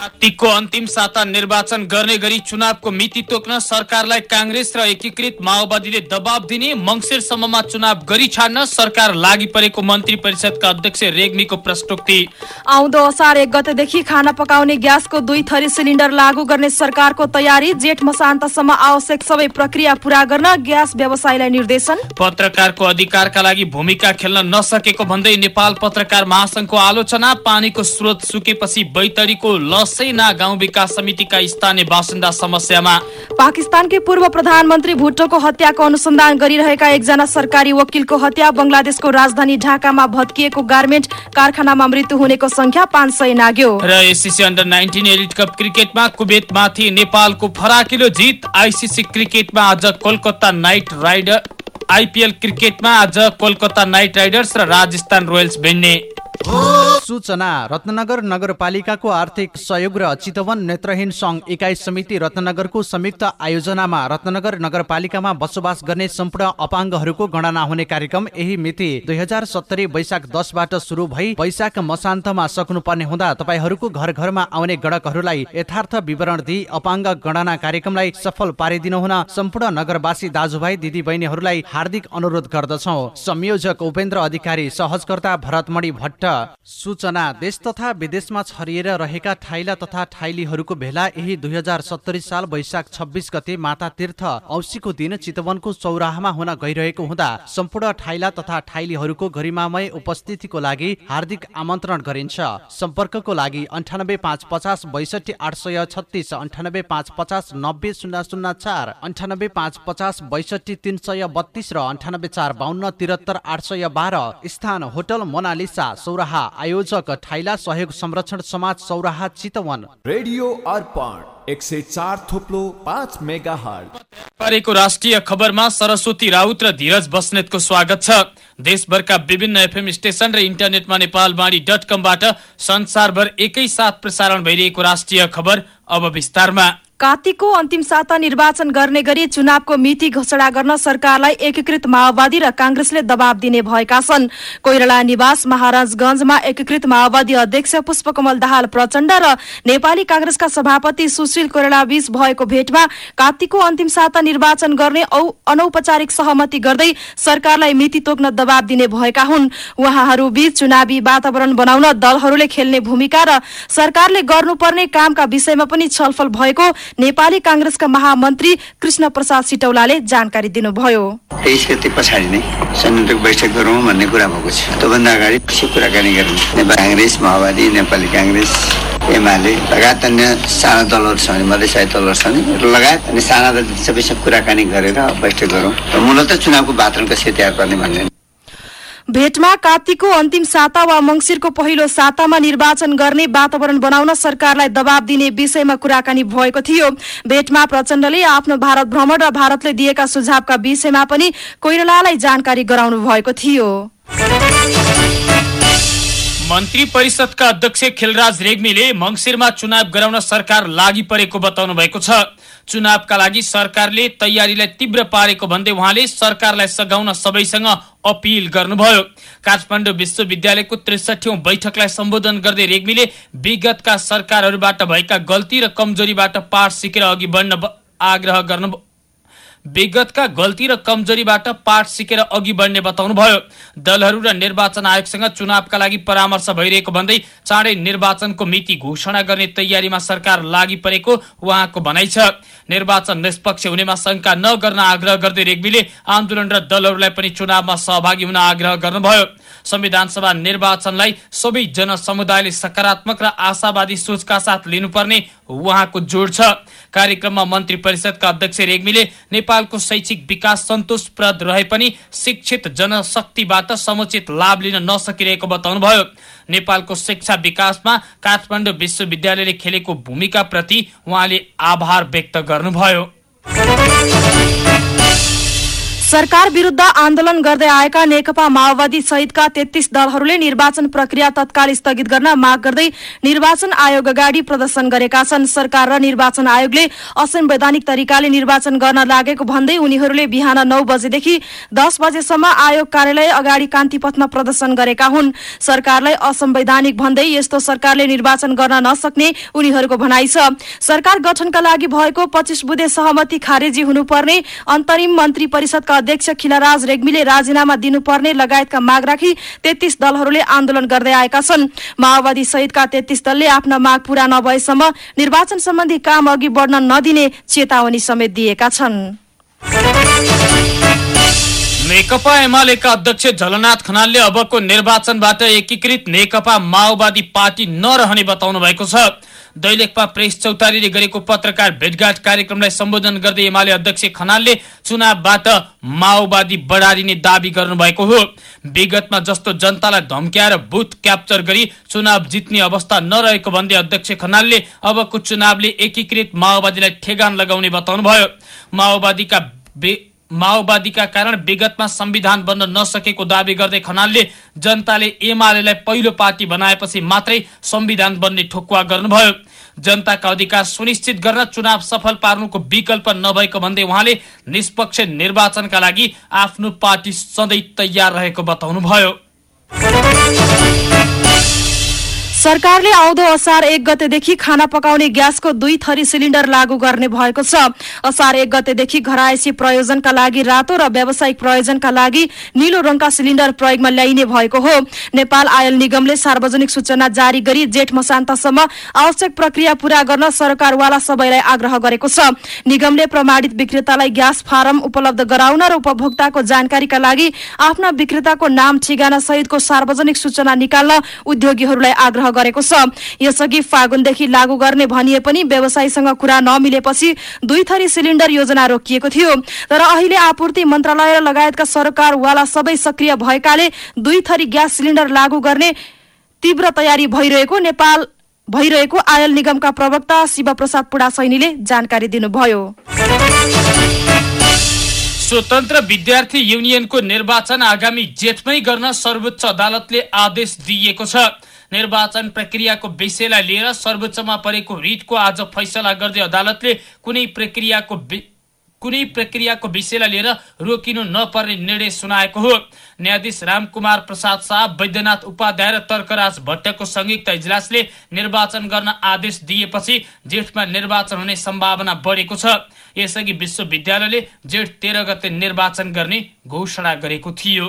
कार्तिकको अन्तिम साता निर्वाचन गर्ने गरी चुनावको मिति तोक्न सरकारलाई काङ्ग्रेस र एकीकृत माओवादीले दबाब दिने मङ्सिरसम्ममा चुनाव गरी छाड्न सरकार लागि परेको मन्त्री परिषदका अध्यक्ष रेग्मीको प्रस्तुक्ति आउँदो असार एक गतेदेखि खाना पकाउने ग्यासको दुई थरी सिलिन्डर लागू गर्ने सरकारको तयारी जेठ मसान्तसम्म आवश्यक सबै प्रक्रिया पूरा गर्न ग्यास व्यवसायलाई निर्देशन। पत्रकारको अधिकारका लागि भूमिका खेल्न नसकेको भन्दै नेपाल पत्रकार महासंघको आलोचना पानीको स्रोत सुकेपछि बैतडीको लसैना गाउँ विकास समितिका स्थानीय बासिन्दा समस्यामा। पाकिस्तानकै पूर्व प्रधानमन्त्री भुट्टोको हत्याको अनुसन्धान गरिरहेका एकजना सरकारी वकिलको हत्या बङ्गलादेशको राजधानी ढाकामा भत्किएको गार्मेन्ट कारखानामा मृत्यु हुनेको संख्या पाँच सय नाग्यो। र ACC under nineteen elite cup क्रिकेटमा कुवेतमाथि नेपालको फराकिलो जित आइसिसी क्रिकेटमा आज कोलकाता नाइट राइडर आइपिएल क्रिकेटमा आज कोलकाता नाइट राइडर्स र राजस्थान रोयल्स भिड्ने सूचना रत्नगर नगरपालिकाको आर्थिक सहयोग र चितवन नेत्रहीन सङ्घ इकाइ समिति रत्नगरको संयुक्त आयोजनामा रत्नगर नगरपालिकामा बसोबास गर्ने सम्पूर्ण अपाङ्गहरूको गणना हुने कार्यक्रम यही मिति दुई हजार सत्तरी वैशाख दसबाट सुरु भई वैशाख मसान्तमा सक्नुपर्ने हुँदा तपाईँहरूको घर घरमा आउने गणकहरूलाई यथार्थ विवरण दिई अपाङ्ग गणना कार्यक्रमलाई सफल पारिदिनु हुन सम्पूर्ण नगरवासी दाजुभाइ दिदी बहिनीहरूलाई हार्दिक अनुरोध गर्दछौ। संयोजक उपेन्द्र अधिकारी सहजकर्ता भरतमणि भट्ट सूचना देश तथा विदेशमा छरिएर रहेका ठाइला तथा ठाइलीहरूको भेला यही दुई हजार सत्तरी साल वैशाख छब्बिस गते माता तीर्थ औसीको दिन चितवनको चौराहामा हुन गइरहेको हुँदा सम्पूर्ण ठाइला तथा ठाइलीहरूको गरिमामय उपस्थितिको लागि हार्दिक आमन्त्रण गरिन्छ। सम्पर्कको लागि अन्ठानब्बे पाँच पचास बैसठी आठ सय छत्तिस अन्ठानब्बे पाँच पचास नब्बे शून्य शून्य चार अन्ठानब्बे पाँच पचास बैसठी तिन सय बत्तिस र अन्ठानब्बे चार बाहन्न तिहत्तर आठ सय बाह्र स्थान होटल मोनालिसा सौराहा आयोजक ठाइला सहयोग संरक्षण समाज सौराहा चितवन। रेडियो अर्पण एक सय चार थोप्लो पाँच मेगा परेको राष्ट्रिय खबरमा सरस्वती राउत र धीरज बस्नेतको स्वागत छ। देशभरका विभिन्न एफएम स्टेशन र इन्टरनेटमा नेपालवाणी डट कमबाट संसारभर एकै साथ प्रसारण भइरहेको राष्ट्रिय खबर अब विस्तारमा। कार्तिकको अन्तिम साता निर्वाचन गर्ने गरी चुनावको मिति घोषणा गर्न सरकारलाई एकीकृत माओवादी र कांग्रेसले दबाव दिने भएका छन्। कोइराला निवास महाराजगंजमा एकीकृत माओवादी अध्यक्ष पुष्पकमल दाहाल प्रचण्ड र नेपाली कांग्रेसका सभापति सुशील कोइराला बीच भएको भेटमा कार्तिकको अन्तिम साता निर्वाचन गर्ने औ- अनौपचारिक सहमति गर्दै सरकारलाई मिति तोक्न दबाव दिने भएका हुन्। उहाँहरू बीच चुनावी वातावरण बनाउन दलहरूले खेल्ने भूमिका र सरकारले गर्नुपर्ने कामका विषयमा पनि छलफल भएको नेपाली कांग्रेसका महामन्त्री कृष्ण प्रसाद सिटौलाले जानकारी दिनुभयो। तेइस गते पछाडि नै संयुक्त बैठक गरौँ भन्ने कुरा भएको छ। त्योभन्दा अगाडि कुराकानी गरौँ। नेपाल काङ्ग्रेस माओवादी नेपाली काङ्ग्रेस एमाले लगायत अन्य साना दलहरू छ भने मधेसाई दलहरू छन् लगायत अनि साना दल सबैसँग कुराकानी गरेर बैठक गरौँ। र मूलत चुनावको वातावरण कसरी तयार गर्ने भन्ने भेटमा कार्तिकको अन्तिम साता वा मंगिरको पहिलो सातामा निर्वाचन गर्ने वातावरण बनाउन सरकारलाई दबाव दिने विषयमा कुराकानी भएको थियो। भेटमा प्रचण्डले आफ्नो भारत भ्रमण र भारतले दिएका सुझावका विषयमा पनि कोइरालालाई जानकारी गराउनु भएको थियो। मन्त्री परिषदका अध्यक्ष खिलराज रेग्मीले मङ्सिरमा चुनाव गराउन सरकार लागि परेको बताउनु भएको छ। चुनावका लागि सरकारले तयारीलाई तीव्र पारेको भन्दै उहाँले सरकारलाई सघाउन सबैसँग अपिल गर्नुभयो। काठमाडौँ विश्वविद्यालयको त्रिसठौं बैठकलाई सम्बोधन गर्दै रेग्मीले विगतका सरकारहरूबाट भएका गल्ती र कमजोरीबाट पाठ सिकेर अघि बढ्न आग्रह गर्नु विगतका गल्ती र कमजोरीबाट पाठ सिकेर अघि बढ्ने बताउनुभयो। दलहरू र निर्वाचन आयोगसँग चुनावका लागि परामर्श भइरहेको भन्दै चाँडै निर्वाचनको मिति घोषणा गर्ने तयारीमा सरकार लागि परेको उहाँको भनाइ छ। निर्वाचन निष्पक्ष हुनेमा शंका नगर्न आग्रह गर्दै रेग्मीले आन्दोलन र दलहरूलाई पनि चुनावमा सहभागी हुन आग्रह गर्नुभयो। संविधान सभा निर्वाचनलाई सबै जनसमुदायले सकारात्मक र आशावादी सोचका साथ लिनुपर्ने उहाँको जोड छ। कार्यक्रममा मन्त्री परिषदका अध्यक्ष रेग्मीले नेपालको शैक्षिक विकास सन्तोषप्रद रहे पनि शिक्षित जनशक्तिबाट समुचित लाभ लिन नसकिरहेको बताउनुभयो। नेपालको शिक्षा विकासमा काठमाडौँ विश्वविद्यालयले खेलेको भूमिका प्रति उहाँले आभार व्यक्त गर्नुभयो। सरकार विरूद्ध आन्दोलन गर्दै आएका नेकपा माओवादी सहितका तेत्तीस दलहरूले निर्वाचन प्रक्रिया तत्काल स्थगित गर्न माग गर्दै निर्वाचन आयोग अगाडि प्रदर्शन गरेका छन्। सरकार र निर्वाचन आयोगले असंवैधानिक तरिकाले निर्वाचन गर्न लागेको भन्दै उनीहरूले बिहान नौ बजेदेखि दस बजेसम्म आयोग कार्यालय अगाडि कान्तिपथमा प्रदर्शन गरेका हुन्। सरकारलाई असंवैधानिक भन्दै यस्तो सरकारले निर्वाचन गर्न नसक्ने उनीहरूको भनाइ छ। सरकार गठनका लागि भएको पच्चिस बुधे सहमति खारेजी हुनुपर्ने अन्तरिम मन्त्री परिषदका अध्यक्ष खिलाराज रेग्मीले राजीनामा दिनुपर्ने लगायतका माग राखी तेत्तीस दलहरूले आन्दोलन गर्दै आएका छन्। माओवादी सहितका तेत्तीस दलले आफ्ना माग पूरा नभएसम्म निर्वाचन सम्बन्धी काम अघि बढ्न नदिने चेतावनी समेत दिएका छन्। नेकपा एमालेका अध्यक्ष झलनाथ खनालले अबको निर्वाचनबाट एकीकृत नेकपा माओवादी पार्टी नरहने बताउनु भएको छ। दैलेखमा प्रेस चौतारीले गरेको पत्रकार भेटघाट कार्यक्रमलाई सम्बोधन गर्दै एमाले अध्यक्ष खनालले चुनावबाट माओवादी बढारिने दावी गर्नुभएको हो। विगतमा जस्तो जनतालाई धम्क्याएर बुथ क्याप्चर गरी चुनाव जित्ने अवस्था नरहेको भन्दै अध्यक्ष खनालले अबको चुनावले एकीकृत माओवादीलाई ठेगान लगाउने बताउनुभयो। माओवादीका माओवादीका कारण विगतमा संविधान बन्न नसकेको दावी गर्दै खनालले जनताले एमालेलाई पहिलो पार्टी बनाएपछि मात्रै संविधान बन्ने ठोकुवा गर्नुभयो। जनताका अधिकार सुनिश्चित गर्न चुनाव सफल पार्नुको विकल्प नभएको भन्दै उहाँले निष्पक्ष निर्वाचनका लागि आफ्नो पार्टी सधैँ तयार रहेको बताउनुभयो। सरकारले आउँदो असार एक गतेदेखि खाना पकाउने ग्यासको दुई थरी सिलिण्डर लागू गर्ने भएको छ। असार एक गतेदेखि घरायसी प्रयोजनका लागि रातो र व्यावसायिक प्रयोजनका लागि निलो रंगका सिलिण्डर प्रयोगमा ल्याइने भएको हो। नेपाल आयल निगमले सार्वजनिक सूचना जारी गरी जेठ मसान्तसम्म आवश्यक प्रक्रिया पूरा गर्न सरकारवाला सबैलाई आग्रह गरेको छ। निगमले प्रमाणित विक्रेतालाई ग्यास फारम उपलब्ध गराउन र उपभोक्ताको जानकारीका लागि आफ्ना विक्रेताको नाम ठेगाना सहितको सार्वजनिक सूचना निकाल्न उद्योगीहरूलाई आग्रह गरेको छ। यसअघि फागुनदेखि लागू गर्ने भनिए पनि व्यवसायीसँग कुरा नमिलेपछि दुई थरी सिलिण्डर योजना रोकिएको थियो। तर अहिले आपूर्ति मन्त्रालय लगायतका सरकारवाला सबै सक्रिय भएकाले दुई थरी ग्यास सिलिण्डर लागू गर्ने तीव्र तयारी भइरहेको नेपाल भइरहेको आयल निगमका प्रवक्ता शिवप्रसाद पुडा सैनीले जानकारी दिनुभयो। स्वतन्त्र विद्यार्थी युनियनको निर्वाचन आगामी जेठमै गर्न सर्वोच्च अदालतले आदेश दिएको छ। निर्वाचन प्रक्रियाको विषयलाई लिएर सर्वोच्चमा परेको रिटको आज फैसला गर्दै अदालतले कुनै प्रक्रियाको कुनै प्रक्रियाको विषयलाई लिएर रोकिनु नपर्ने निर्णय सुनाएको हो। न्यायाधीश रामकुमार प्रसाद शाह वैद्यनाथ उपाध्याय र तर्कराज भट्टको संयुक्त इजलासले निर्वाचन गर्न आदेश दिएपछि जेठमा निर्वाचन हुने सम्भावना बढेको छ। यसअघि विश्वविद्यालयले जेठ तेह्र गते निर्वाचन गर्ने घोषणा गरेको थियो।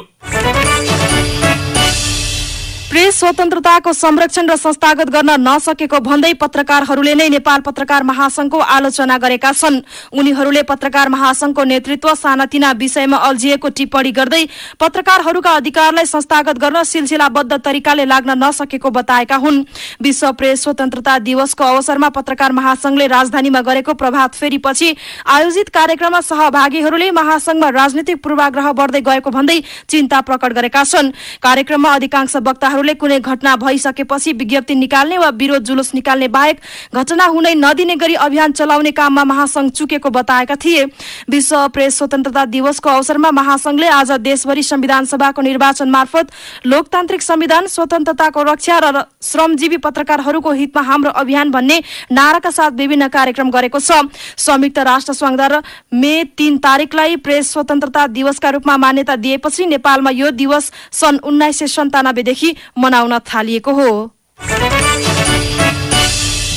प्रेस स्वतन्त्रताको संरक्षण र संस्थागत गर्न नसकेको भन्दै पत्रकारहरूले नै नेपाल पत्रकार महासंघको आलोचना गरेका छन्। उनीहरूले पत्रकार महासंघको नेतृत्व सानातिना विषयमा अल्झिएको टिप्पणी गर्दै पत्रकारहरूका अधिकारलाई संस्थागत गर्न सिलसिलाबद्ध तरिकाले लाग्न नसकेको बताएका हुन्। विश्व प्रेस स्वतन्त्रता दिवसको अवसरमा पत्रकार महासंघले राजधानीमा गरेको प्रभात फेरीपछि आयोजित कार्यक्रममा सहभागीहरूले महासंघमा राजनीतिक पूर्वाग्रह बढ्दै गएको भन्दै चिन्ता प्रकट गरेका छन्। कार्यक्रममा अधिकांश वक्ताहरूले कुनै घटना भइसकेपछि विज्ञप्ति निकाल्ने वा विरोध जुलुस निकाल्ने बाहेक घटना हुनै नदिने गरी अभियान चलाउने काममा महासंघ चुकेको बताएका थिए। विश्व प्रेस स्वतन्त्रता दिवसको अवसरमा महासंघले आज देशभरि संविधान सभाको निर्वाचन मार्फत लोकतान्त्रिक संविधान स्वतन्त्रताको रक्षा र श्रमजीवी पत्रकारहरूको हितमा हाम्रो अभियान भन्ने नाराका साथ विभिन्न कार्यक्रम गरेको छ। संयुक्त राष्ट्र संघद्वारा मे तीन तारिकलाई प्रेस स्वतन्त्रता दिवसका रूपमा मान्यता दिएपछि नेपालमा यो दिवस सन् उन्नाइस सय सन्तानब्बेदेखि मनाउन थालिएको हो।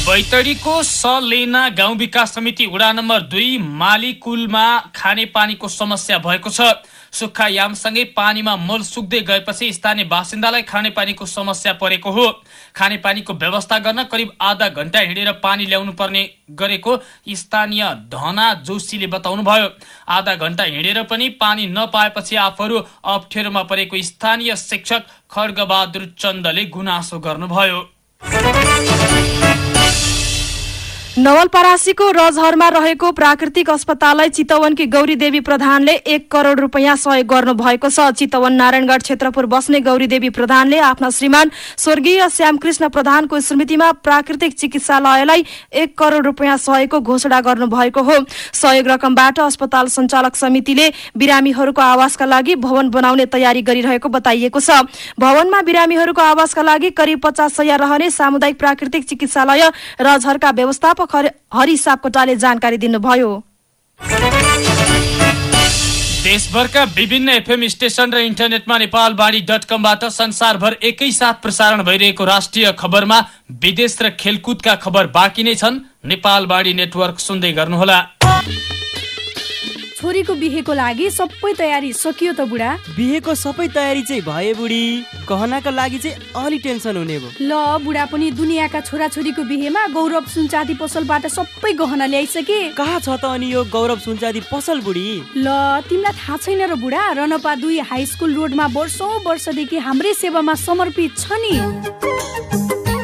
बैतडीको सलेना गाउँ विकास समिति वडा नम्बर दुई मालिकुलमा खानेपानीको समस्या भएको छ। सुक्खा यामसँगै पानीमा मल सुक्दै गएपछि स्थानीय बासिन्दालाई खानेपानीको समस्या परेको हो। खानेपानीको व्यवस्था गर्न करिब आधा घण्टा हिँडेर पानी ल्याउनु पर्ने गरेको स्थानीय धना जोशीले बताउनुभयो। आधा घण्टा हिँडेर पनि पानी नपाएपछि आफूहरू अप्ठ्यारोमा परेको स्थानीय शिक्षक खड्गबहादुर चन्दले गुनासो गर्नुभयो। नवलपरासीको रजहरमा रहेको प्राकृतिक अस्पताललाई चितवनकी गौरी देवी प्रधानले एक करोड रुपियाँ सहयोग गर्नु भएको छ। चितवन नारायणगढ क्षेत्रपुर बस्ने गौरी देवी प्रधानले आफ्ना श्रीमान स्वर्गीय श्यामकृष्ण प्रधानको स्मृतिमा प्राकृतिक चिकित्सालयलाई एक करोड रुपियाँ सहयोगको घोषणा गर्नु भएको हो। सहयोग रकमबाट अस्पताल सञ्चालक समितिले बिरामीहरूको आवासका लागि भवन बनाउने तयारी गरिरहेको बताइएको छ। भवनमा बिरामीहरूको आवासका लागि करिब पचास सय रहने सामुदायिक प्राकृतिक चिकित्सालय रजहरका व्यवस्थापक हरि- सापकोटाले जानकारी दिनुभयो। देशभरका विभिन्न एफएम स्टेशन र इन्टरनेटमा नेपालवाणी डट कमबाट संसारभर एकैसाथ प्रसारण भइरहेको राष्ट्रिय खबरमा विदेश र खेलकुदका खबर बाँकी नै छन्। नेपालवाणी नेटवर्क सुन्दै गर्नुहोला। छोरीको बिहेको लागि सबै तयारी सकियो त बुढा। बिहेको सबै तयारी चाहिँ भए बुढी। गहनाको लागि चाहिँ अलि टेन्सन हुने भयो। ल बुढा पनि दुनियाँका छोराछोरीको बिहेमा गौरव सुनचाँदी पसलबाट सबै गहना ल्याइसके। कहाँ छ त अनि यो गौरव सुनचाँदी पसल बुढी? ल तिमीलाई थाहा छैन र बुढा रनपा दुई हाई स्कुल रोडमा वर्षौँ वर्षदेखि हाम्रै सेवामा समर्पित छ नि।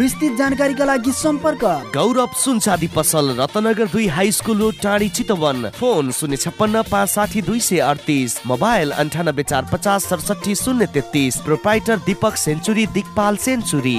विस्तृत जानकारीका लागि सम्पर्क। गौरव सुनचाँदी पसल रत्नगर दुई हाई स्कुल टाढी चितवन। फोन शून्य छप्पन्न पाँच साठी दुई सय अडतिस। मोबाइल अन्ठानब्बे चार पचास सडसठी शून्य तेत्तिस। Proprietor Deepak century Digpal century.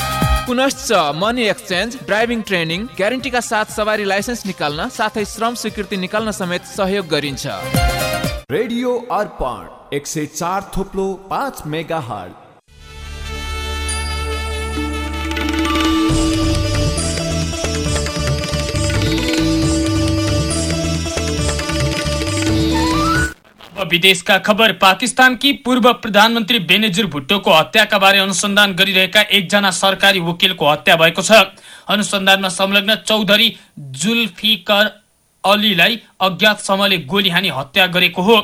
पुनश्च मनी एक्सचेन्ज ड्राइभिङ ट्रेनिङ ग्यारेन्टीका साथ सवारी लाइसेन्स निकाल्न साथै श्रम स्वीकृति निकाल्न समेत सहयोग गरिन्छ। रेडियो अर्पण एक सय चार थोप्लो पाँच मेगा हल विदेशका खबर। पाकिस्तानकी पूर्व प्रधानमन्त्री बेनेजुर भुट्टोको हत्याका बारे अनुसन्धान गरिरहेका एकजना सरकारी वकिलको हत्या भएको छ। अनुसन्धानमा संलग्न चौधरी जुल्फिकर अलीलाई अज्ञात समूहले गोली हानी हत्या गरेको हो।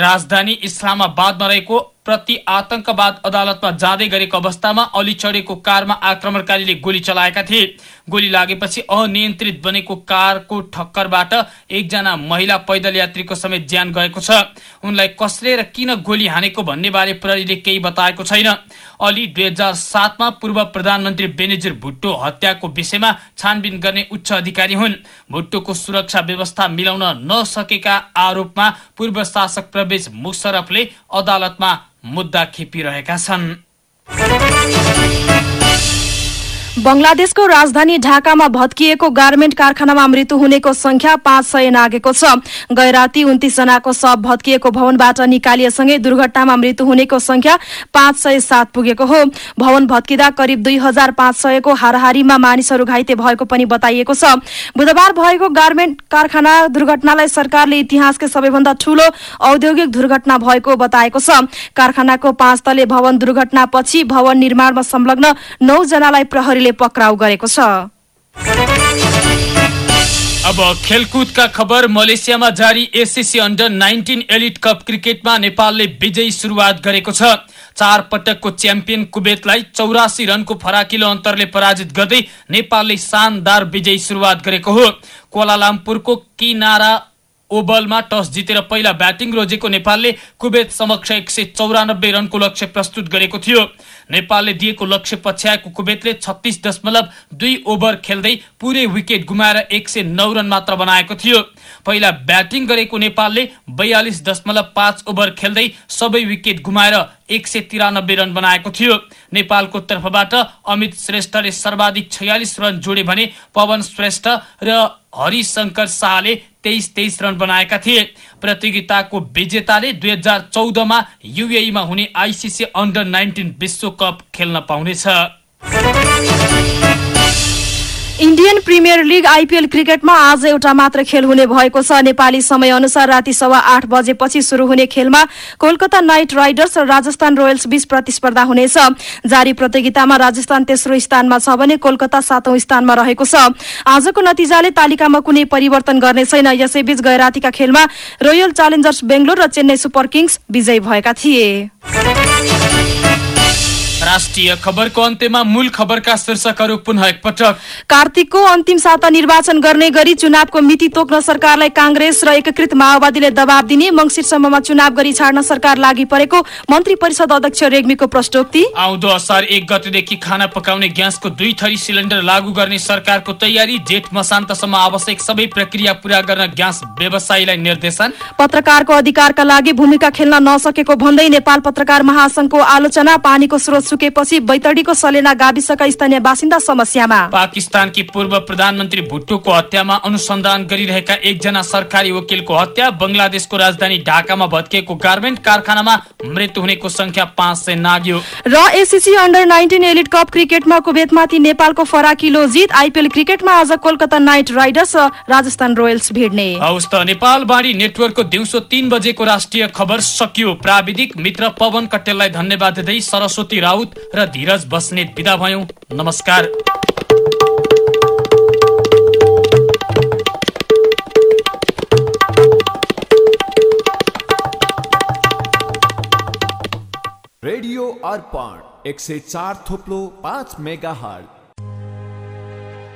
राजधानी इस्लामाबादमा रहेको प्रति आतंकवाद अदालतमा जाँदै गरेको अवस्थामा अली चढेको कारमा आक्रमणकारीले गोली चलाएका थिए। गोली लागेपछि अनियन्त्रित बनेको कारको ठक्करबाट एकजना महिला पैदल यात्रीको समेत ज्यान गएको छ। उनलाई कसले र किन गोली हानेको भन्ने बारे प्रहरीले केही बताएको छैन। अली दुई हजार सातमा पूर्व प्रधानमन्त्री बेनेजिर भुट्टो हत्याको विषयमा छानबिन गर्ने उच्च अधिकारी हुन्। भुट्टोको सुरक्षा व्यवस्था मिलाउन नसकेका आरोपमा पूर्व शासक प्रवेश मुशरफले अदालतमा मुद्दा खेपिरहेका छन्। बंगलादेशको राजधानी ढाकामा भत्किएको गार्मेन्ट कारखानामा मृत्यु हुनेको संख्या पाँच सय नागेको छ। गै राति उन्तिस जनाको शव भत्किएको भवनबाट निकालिएसँगै दुर्घटनामा मृत्यु हुनेको संख्या पाँच सय सात पुगेको हो। भवन भत्किँदा करिब दुई हजार पाँच सयको हाराहारीमा मानिसहरू घाइते भएको पनि बताइएको छ। बुधबार भएको गार्मेन्ट कारखाना दुर्घटनालाई सरकारले इतिहासकै सबैभन्दा ठूलो औद्योगिक दुर्घटना भएको बताएको छ। कारखानाको पाँच तले भवन दुर्घटनापछि भवन निर्माणमा संलग्न नौ जनालाई प्रहरीले पक्राउ गरेको छ। अब खेलकुदका खबर मलेसियामा जारी ACC under nineteen elite cup क्रिकेटमा नेपालले विजयी सुरुवात गरेको छ। चार पटकको च्याम्पियन कुवेतलाई चौरासी रनको फराकिलो अन्तरले पराजित गर्दै नेपालले शानदार विजयी सुरुवात गरेको हो। कोलालामपुरको किनारा ओभलमा टस जितेर पहिला ब्याटिङ रोजेको नेपालले कुवेत समक्ष एक सय चौरानब्बे रनको लक्ष्य प्रस्तुत गरेको थियो। नेपालले दिएको लक्ष्य पछ्याएको कुवेतले छत्तिस दशमलव दुई ओभर खेल्दै पुरै विकेट गुमाएर एक सय नौ रन मात्र बनाएको थियो। पहिला ब्याटिङ गरेको नेपालले बयालिस दशमलव पाँच ओभर खेल्दै सबै विकेट गुमाएर एक सय तिरानब्बे रन बनाएको थियो। नेपालको तर्फबाट अमित श्रेष्ठले सर्वाधिक छयालिस रन जोडे भने पवन श्रेष्ठ र हरिशङ्कर शाहले तेइस तेइस रन बनाएका थिए। प्रतियोगिताको विजेताले दुई हजार चौधमा युएईमा हुने आइसिसी अन्डर नाइन्टिन विश्वकप खेल्न पाउनेछ। इन्डियन प्रिमियर लिग आइपिएल क्रिकेटमा आज एउटा मात्र खेल हुने भएको छ। नेपाली समय अनुसार राति सवा आठ बजेपछि शुरू हुने खेलमा कोलकाता नाइट राइडर्स र राजस्थान रोयल्स बीच प्रतिस्पर्धा हुनेछ। जारी प्रतियोगितामा राजस्थान तेस्रो स्थानमा छ भने कोलकाता सातौं स्थानमा रहेको छ। आजको नतिजाले तालिकामा कुनै परिवर्तन गर्ने छैन। यसैबीच गए रातिका खेलमा रोयल च्यालेन्जर्स बेंगलोर र चेन्नई सुपर किङ्स विजयी भएका थिए। राष्ट्रिय खबरको अन्त्यमा मूल खबरका शीर्षकहरू पुनः एकपटक। कार्तिकको अन्तिम साता निर्वाचन गर्ने गरी चुनावको मिति तोक्न सरकारलाई कांग्रेस र एकीकृत माओवादीले दबाव दिने मंगिरसम्ममा चुनाव गरी छाड्न सरकार लागि परेको मन्त्री परिषद अध्यक्ष रेग्मीको प्रश्नोक्ति आउँदो असार एक गतेदेखि खाना पकाउने ग्यासको दुई थरी सिलिन्डर लागू गर्ने सरकारको तयारी जेठ मसान्तसम्म आवश्यक सबै प्रक्रिया पूरा गर्न ग्यास व्यवसायीलाई निर्देशन। पत्रकारको अधिकारका लागि भूमिका खेल्न नसकेको भन्दै नेपाल पत्रकार महासंघको आलोचना पानीको स्रोत सुकेपछि बैतडीको सलेना गाविसका स्थानीय बासिन्दा समस्यामा। पाकिस्तानकी पूर्व प्रधानमन्त्री भुट्टोको हत्यामा अनुसन्धान गरिरहेका एकजना सरकारी वकिलको हत्या बंगलादेशको राजधानी ढाकामा भत्किएको गार्मेन्ट कारखानामा मृत्यु हुनेको संख्या पाँच सय नाग्यो। र ACC under nineteen elite cup क्रिकेटमा कुवेतमाथि नेपालको फराकिलो जित आइपिएल क्रिकेटमा आज कोलकाता नाइट राइडर्स र राजस्थान रोयल्स भिड्ने। हौस् त नेपाल बाढी नेटवर्कको दिउँसो तीन बजेको राष्ट्रिय खबर सकियो। प्राविधिक मित्र पवन कटेललाई धन्यवाद दिँदै सरस्वती राउत र धीरज बस्नेत विदा भयौँ। नमस्कार। रेडियो अर्पण एक सय चार थोप्लो पाँच मेगा हट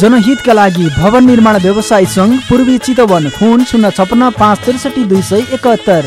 जनहितका लागि भवन निर्माण व्यवसाय सङ्घ पूर्वी चितवन फोन शून्य छपन्न पाँच त्रिसठी दुई सय एकात्तर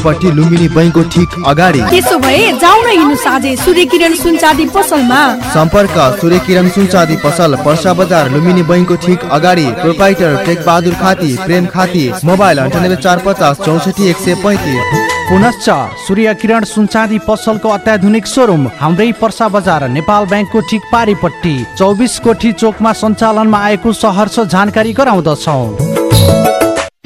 पूर्वपट्टि लुम्बिनी बैङ्कको ठिक अगाडि। त्यसो भए जाउ न हिँड्नु साझे सूर्य किरण सुनचाँदी पसलमा। सम्पर्क सूर्य किरण सुनचाँदी पसल पर्सा बजार लुम्बिनी बैङ्कको ठिक अगाडि। प्रोपाइटर टेक बहादुर खाती प्रेम खाती मोबाइल अन्ठानब्बे चार पचास चौसठी एक सय पैँतिस। पुनश्च सूर्य किरण सुनचाँदी पसलको अत्याधुनिक सोरुम हाम्रै पर्सा बजार नेपाल ब्याङ्कको ठिक पारिपट्टि। चौबिस कोठी चोकमा सञ्चालनमा आएको सहरर्ष जानकारी गराउँदछौ।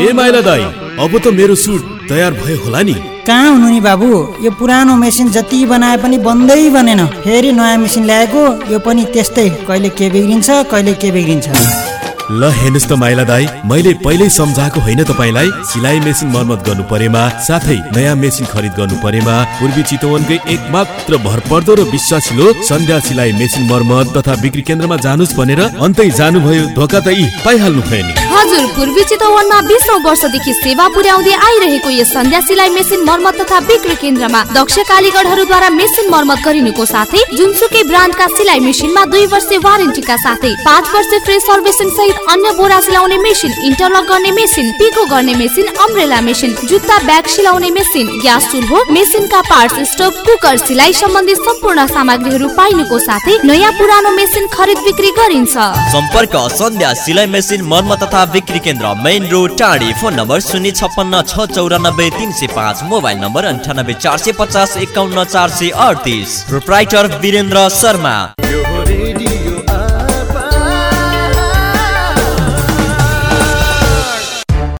ए माइला दाई अब त मेरो सुट तयार भयो होला नि। कहाँ हुनु नि बाबु? यो पुरानो मेसिन जति बनाए पनि बन्दै बनेन। फेरि नयाँ मेसिन ल्याएको यो पनि त्यस्तै। कहिले के बिग्रिन्छ कहिले के बिग्रिन्छ। ल हेर्नुहोस् त माइला दाई मैले पहिल्यै सम्झाएको होइन तपाईँलाई। सिलाइ मेसिन मर्मत गर्नु परेमा साथै नयाँ मेसिन खरिद गर्नु परेमा पूर्वी चितवनकै एक मात्र भरपर्दो र विश्वासिलो सन्ध्या सिलाइ मेसिन मर्मत तथा बिक्री केन्द्रमा जानुस् भनेर अन्तै जानुभयो धोका त यी पाइहाल्नु भयो नि। हजुर पूर्वी चितवनमा बिसौँ वर्षदेखि सेवा पुर्याउँदै आइरहेको यस सन्ध्या सिलाइ मेसिन मर्मत तथा बिक्री केन्द्रमा दक्ष कालीगढहरूद्वारा मेसिन मर्मत गरिनुको साथै जुनसुकै ब्रान्डका सिलाइ मेसिनमा दुई वर्ष वारेन्टीका साथै पाँच वर्ष फ्री सर्भिसिङ सहित अन्य बोरा सिलाउने मेसिन इन्टरलक गर्ने मेसिन पिको गर्ने मेसिन अम्ब्रेला मेसिन जुत्ता ब्याग सिलाउने मेसिन ग्यास चुल्हो मेसिनका पार्ट्स स्टोभ कुकर सिलाइ सम्बन्धी सम्पूर्ण सामग्रीहरू पाइनुको साथै नयाँ पुरानो मेसिन खरिद बिक्री गरिन्छ। सम्पर्क सन्ध्या सिलाइ मेसिन मर्म तथा बिक्री केन्द्र main road Tadhi. Phone number शून्य छप्पन्न छ चौरानब्बे तिन सय पाँच। मोबाइल नम्बर अन्ठानब्बे चार सय पचास एकाउन्न चार सय अडतिस। प्रोप्राइटर वीरेन्द्र शर्मा।